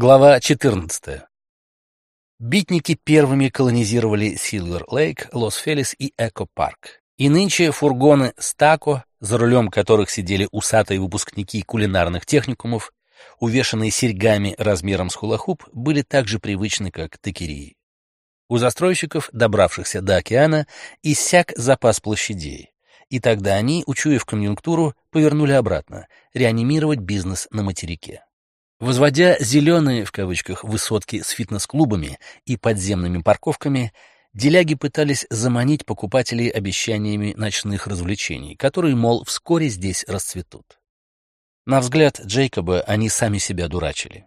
Глава 14. Битники первыми колонизировали Силвер-Лейк, Лос-Фелис и Эко-Парк. И нынче фургоны Стако, за рулем которых сидели усатые выпускники кулинарных техникумов, увешанные серьгами размером с хулахуп, были так же привычны, как текерии. У застройщиков, добравшихся до океана, иссяк запас площадей. И тогда они, учуяв конъюнктуру, повернули обратно, реанимировать бизнес на материке. Возводя «зеленые» в кавычках высотки с фитнес-клубами и подземными парковками, деляги пытались заманить покупателей обещаниями ночных развлечений, которые, мол, вскоре здесь расцветут. На взгляд Джейкоба они сами себя дурачили.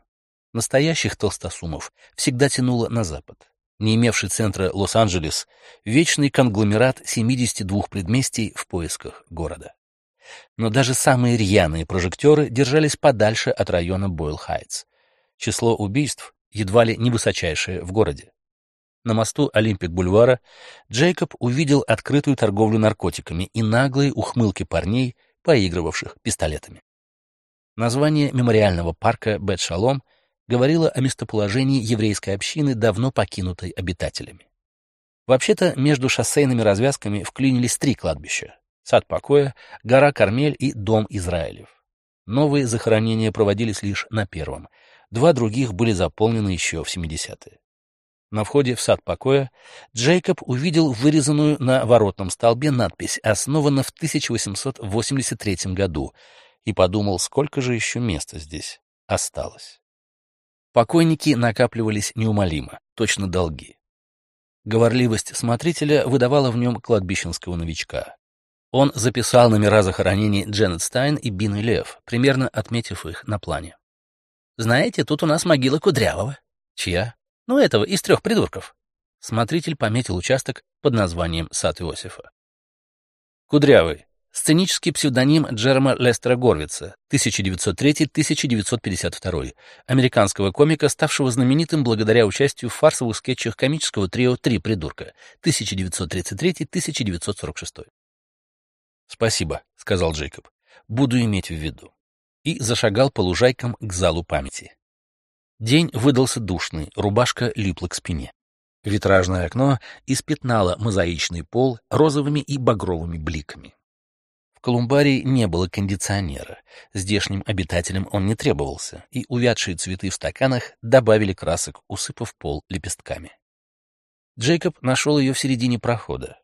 Настоящих толстосумов всегда тянуло на запад. Не имевший центра Лос-Анджелес, вечный конгломерат 72 предместий в поисках города но даже самые рьяные прожектеры держались подальше от района Бойл-Хайтс. Число убийств едва ли не высочайшее в городе. На мосту Олимпик-бульвара Джейкоб увидел открытую торговлю наркотиками и наглые ухмылки парней, поигрывавших пистолетами. Название мемориального парка Бет-Шалом говорило о местоположении еврейской общины, давно покинутой обитателями. Вообще-то между шоссейными развязками вклинились три кладбища Сад покоя, гора Кармель и дом Израилев. Новые захоронения проводились лишь на первом. Два других были заполнены еще в 70-е. На входе в сад покоя Джейкоб увидел вырезанную на воротном столбе надпись «Основана в 1883 году» и подумал, сколько же еще места здесь осталось. Покойники накапливались неумолимо, точно долги. Говорливость смотрителя выдавала в нем кладбищенского новичка. Он записал номера захоронений Дженнет Стайн и Бины Лев, примерно отметив их на плане. «Знаете, тут у нас могила Кудрявого». «Чья?» «Ну, этого, из трех придурков». Смотритель пометил участок под названием «Сад Иосифа». Кудрявый. Сценический псевдоним Джерома Лестера Горвица, 1903-1952, американского комика, ставшего знаменитым благодаря участию в фарсовых скетчах комического трио «Три придурка», 1933-1946. «Спасибо», — сказал Джейкоб. «Буду иметь в виду». И зашагал по лужайкам к залу памяти. День выдался душный, рубашка липла к спине. Витражное окно испятнало мозаичный пол розовыми и багровыми бликами. В колумбарии не было кондиционера, здешним обитателям он не требовался, и увядшие цветы в стаканах добавили красок, усыпав пол лепестками. Джейкоб нашел ее в середине прохода.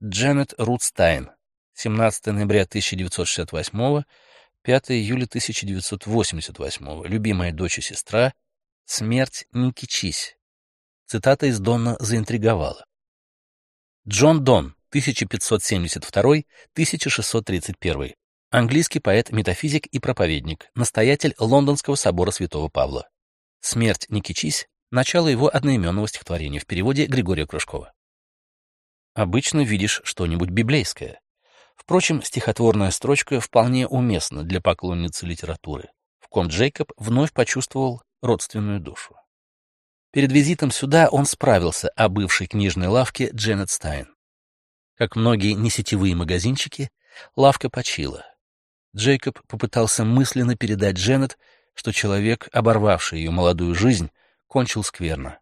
Дженнет Рутстайн, 17 ноября 1968, 5 июля 1988, любимая дочь и сестра, смерть не кичись. Цитата из Донна заинтриговала. Джон Дон, 1572-1631, английский поэт-метафизик и проповедник, настоятель Лондонского собора Святого Павла. «Смерть не кичись» — начало его одноименного стихотворения в переводе Григория Кружкова. Обычно видишь что-нибудь библейское. Впрочем, стихотворная строчка вполне уместна для поклонницы литературы, в ком Джейкоб вновь почувствовал родственную душу. Перед визитом сюда он справился о бывшей книжной лавке Дженнет Стайн. Как многие несетевые магазинчики, лавка почила. Джейкоб попытался мысленно передать Дженнет, что человек, оборвавший ее молодую жизнь, кончил скверно.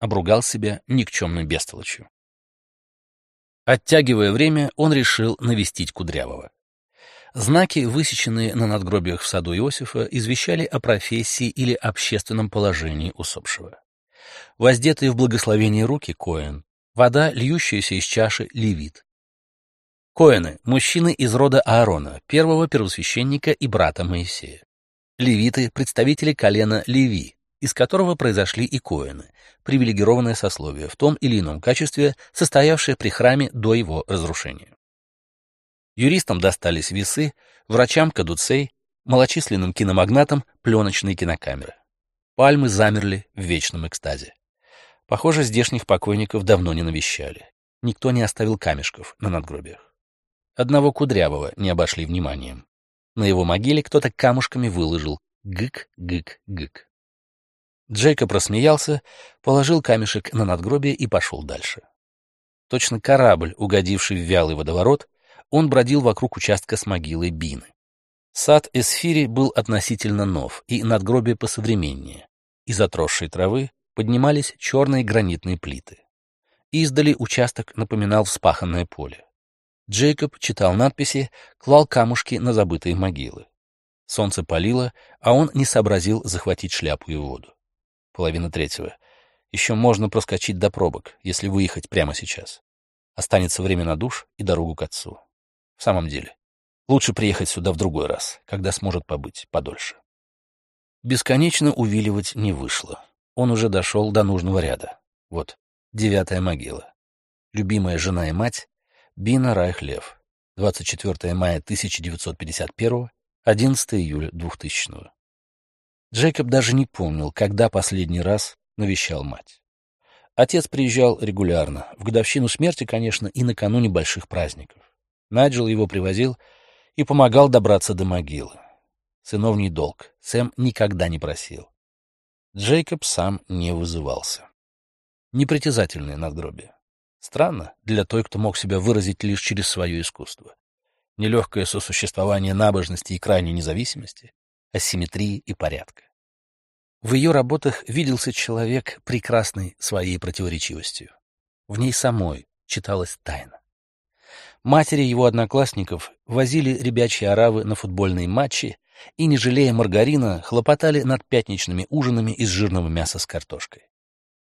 Обругал себя никчемной бестолочью. Оттягивая время, он решил навестить Кудрявого. Знаки, высеченные на надгробиях в саду Иосифа, извещали о профессии или общественном положении усопшего. Воздетые в благословение руки Коэн, вода, льющаяся из чаши, левит. Коэны — мужчины из рода Аарона, первого первосвященника и брата Моисея. Левиты — представители колена Леви, из которого произошли и коины, привилегированное сословие в том или ином качестве, состоявшее при храме до его разрушения. Юристам достались весы, врачам — кадуцей, малочисленным киномагнатам — пленочные кинокамеры. Пальмы замерли в вечном экстазе. Похоже, здешних покойников давно не навещали. Никто не оставил камешков на надгробиях. Одного Кудрявого не обошли вниманием. На его могиле кто-то камушками выложил «гык-гык-гык». Джейкоб рассмеялся, положил камешек на надгробие и пошел дальше. Точно корабль, угодивший в вялый водоворот, он бродил вокруг участка с могилой Бины. Сад Эсфири был относительно нов и надгробие посовременнее. Из отросшей травы поднимались черные гранитные плиты. Издали участок напоминал вспаханное поле. Джейкоб читал надписи, клал камушки на забытые могилы. Солнце палило, а он не сообразил захватить шляпу и воду. Половина третьего. Еще можно проскочить до пробок, если выехать прямо сейчас. Останется время на душ и дорогу к отцу. В самом деле, лучше приехать сюда в другой раз, когда сможет побыть подольше. Бесконечно увиливать не вышло. Он уже дошел до нужного ряда. Вот, девятая могила. Любимая жена и мать Бина Райхлев. 24 мая 1951, 11 июля 2000. Джейкоб даже не помнил, когда последний раз навещал мать. Отец приезжал регулярно, в годовщину смерти, конечно, и накануне больших праздников. Найджел его привозил и помогал добраться до могилы. Сыновний долг Сэм никогда не просил. Джейкоб сам не вызывался. Непритязательное надгробие. Странно для той, кто мог себя выразить лишь через свое искусство. Нелегкое сосуществование набожности и крайней независимости, асимметрии и порядка. В ее работах виделся человек, прекрасный своей противоречивостью. В ней самой читалась тайна. Матери его одноклассников возили ребячьи оравы на футбольные матчи и, не жалея маргарина, хлопотали над пятничными ужинами из жирного мяса с картошкой.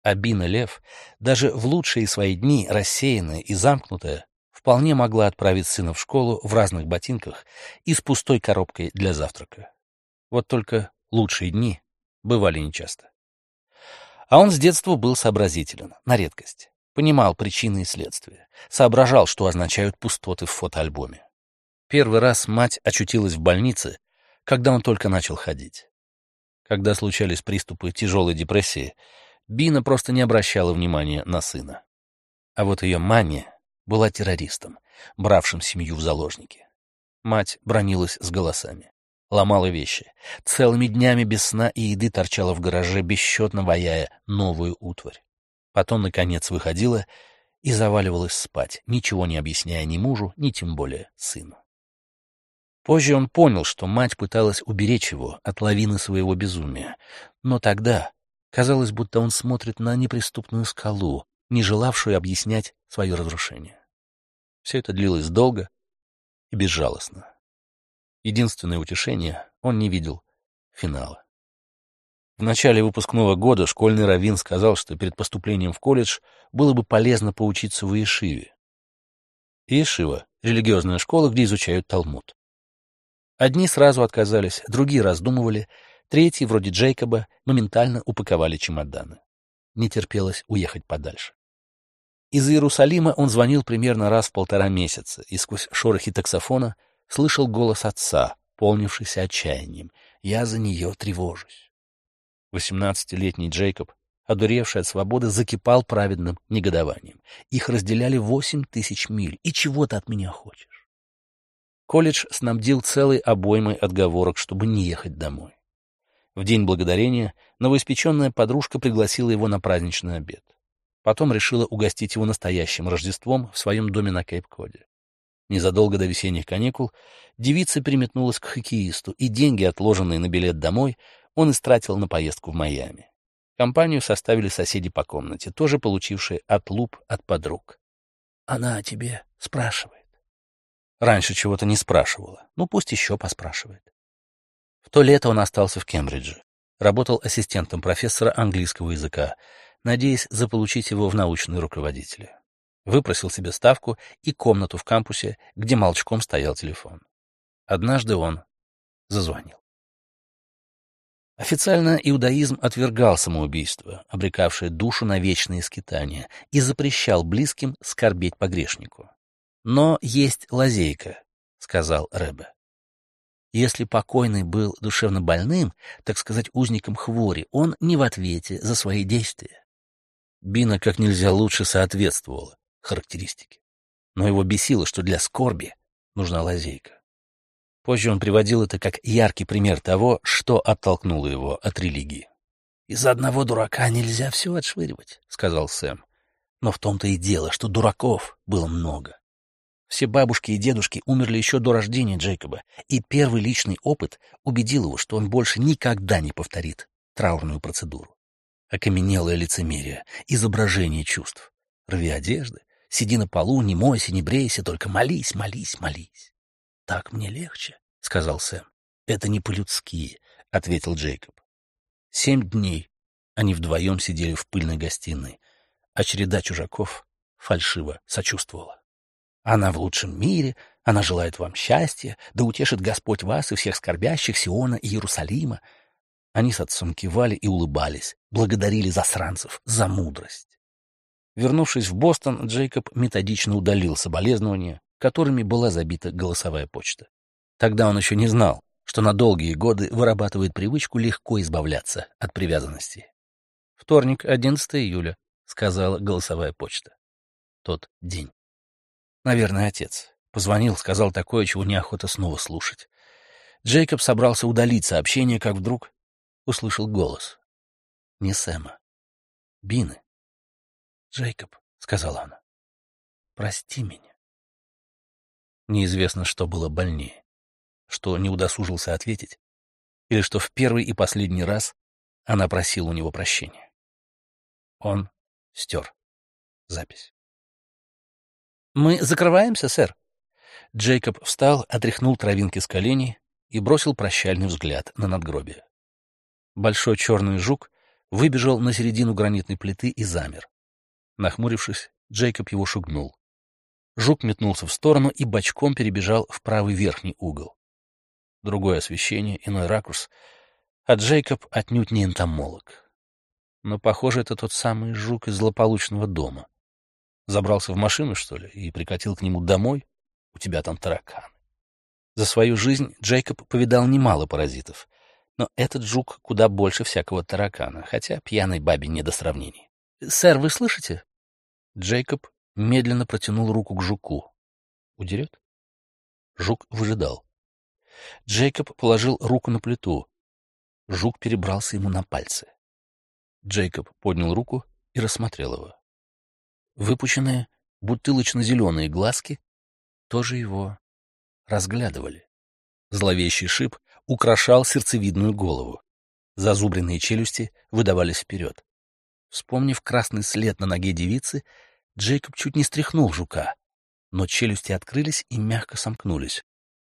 А Бина Лев, даже в лучшие свои дни рассеянная и замкнутая, вполне могла отправить сына в школу в разных ботинках и с пустой коробкой для завтрака. Вот только лучшие дни бывали нечасто. А он с детства был сообразителен, на редкость. Понимал причины и следствия, соображал, что означают пустоты в фотоальбоме. Первый раз мать очутилась в больнице, когда он только начал ходить. Когда случались приступы тяжелой депрессии, Бина просто не обращала внимания на сына. А вот ее мания была террористом, бравшим семью в заложники. Мать бронилась с голосами ломала вещи. Целыми днями без сна и еды торчала в гараже, бесчетно ваяя новую утварь. Потом, наконец, выходила и заваливалась спать, ничего не объясняя ни мужу, ни тем более сыну. Позже он понял, что мать пыталась уберечь его от лавины своего безумия, но тогда казалось, будто он смотрит на неприступную скалу, не желавшую объяснять свое разрушение. Все это длилось долго и безжалостно. Единственное утешение — он не видел финала. В начале выпускного года школьный раввин сказал, что перед поступлением в колледж было бы полезно поучиться в Иешиве. Иешива — религиозная школа, где изучают Талмуд. Одни сразу отказались, другие раздумывали, третьи, вроде Джейкоба, моментально упаковали чемоданы. Не терпелось уехать подальше. Из Иерусалима он звонил примерно раз в полтора месяца, и сквозь шорохи таксофона слышал голос отца, полнившийся отчаянием. «Я за нее тревожусь». Восемнадцатилетний Джейкоб, одуревший от свободы, закипал праведным негодованием. Их разделяли восемь тысяч миль. И чего ты от меня хочешь? Колледж снабдил целой обоймой отговорок, чтобы не ехать домой. В день благодарения новоиспеченная подружка пригласила его на праздничный обед. Потом решила угостить его настоящим Рождеством в своем доме на Кейп-Коде. Незадолго до весенних каникул девица переметнулась к хоккеисту, и деньги, отложенные на билет домой, он истратил на поездку в Майами. Компанию составили соседи по комнате, тоже получившие отлуп от подруг. «Она о тебе спрашивает». Раньше чего-то не спрашивала, ну пусть еще поспрашивает. В то лето он остался в Кембридже. Работал ассистентом профессора английского языка, надеясь заполучить его в научные руководители выпросил себе ставку и комнату в кампусе, где молчком стоял телефон. Однажды он зазвонил. Официально иудаизм отвергал самоубийство, обрекавшее душу на вечные скитания, и запрещал близким скорбеть по грешнику. Но есть лазейка, — сказал Рэбе. Если покойный был душевно больным, так сказать, узником хвори, он не в ответе за свои действия. Бина как нельзя лучше соответствовала характеристики. Но его бесило, что для скорби нужна лазейка. Позже он приводил это как яркий пример того, что оттолкнуло его от религии. «Из одного дурака нельзя все отшвыривать», — сказал Сэм. Но в том-то и дело, что дураков было много. Все бабушки и дедушки умерли еще до рождения Джейкоба, и первый личный опыт убедил его, что он больше никогда не повторит траурную процедуру. Окаменелое лицемерие, изображение чувств. Рви одежды, сиди на полу, не мойся, не брейся, только молись, молись, молись. Так мне легче, — сказал Сэм. Это не по-людски, — ответил Джейкоб. Семь дней они вдвоем сидели в пыльной гостиной, а череда чужаков фальшиво сочувствовала. Она в лучшем мире, она желает вам счастья, да утешит Господь вас и всех скорбящих Сиона и Иерусалима. Они с отцом кивали и улыбались, благодарили засранцев за мудрость. Вернувшись в Бостон, Джейкоб методично удалил соболезнования, которыми была забита голосовая почта. Тогда он еще не знал, что на долгие годы вырабатывает привычку легко избавляться от привязанности. Вторник, 11 июля, сказала голосовая почта. Тот день. Наверное, отец. Позвонил, сказал такое, чего неохота снова слушать. Джейкоб собрался удалить сообщение, как вдруг услышал голос. Не Сэма. Бины. «Джейкоб», — сказала она, — «прости меня». Неизвестно, что было больнее, что не удосужился ответить, или что в первый и последний раз она просила у него прощения. Он стер запись. «Мы закрываемся, сэр?» Джейкоб встал, отряхнул травинки с коленей и бросил прощальный взгляд на надгробие. Большой черный жук выбежал на середину гранитной плиты и замер. Нахмурившись, Джейкоб его шугнул. Жук метнулся в сторону и бочком перебежал в правый верхний угол. Другое освещение, иной ракурс, а Джейкоб отнюдь не энтомолог. Но, похоже, это тот самый жук из злополучного дома. Забрался в машину, что ли, и прикатил к нему домой? У тебя там тараканы. За свою жизнь Джейкоб повидал немало паразитов, но этот жук куда больше всякого таракана, хотя пьяной бабе не до сравнений. «Сэр, вы слышите?» Джейкоб медленно протянул руку к жуку. «Удерет?» Жук выжидал. Джейкоб положил руку на плиту. Жук перебрался ему на пальцы. Джейкоб поднял руку и рассмотрел его. Выпученные бутылочно-зеленые глазки тоже его разглядывали. Зловещий шип украшал сердцевидную голову. Зазубренные челюсти выдавались вперед. Вспомнив красный след на ноге девицы, Джейкоб чуть не стряхнул жука, но челюсти открылись и мягко сомкнулись,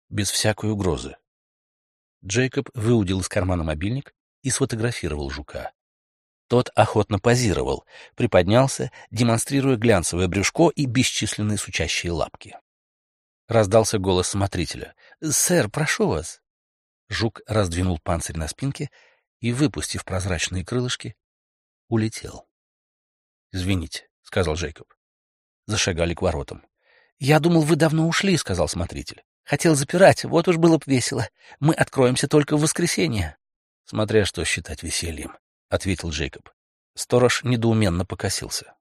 без всякой угрозы. Джейкоб выудил из кармана мобильник и сфотографировал жука. Тот охотно позировал, приподнялся, демонстрируя глянцевое брюшко и бесчисленные сучащие лапки. Раздался голос смотрителя. «Сэр, прошу вас». Жук раздвинул панцирь на спинке и, выпустив прозрачные крылышки, улетел. «Извините», — сказал Джейкоб. Зашагали к воротам. «Я думал, вы давно ушли», — сказал смотритель. «Хотел запирать, вот уж было бы весело. Мы откроемся только в воскресенье». «Смотря что считать весельем», — ответил Джейкоб. Сторож недоуменно покосился.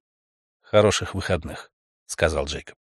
«Хороших выходных», — сказал Джейкоб.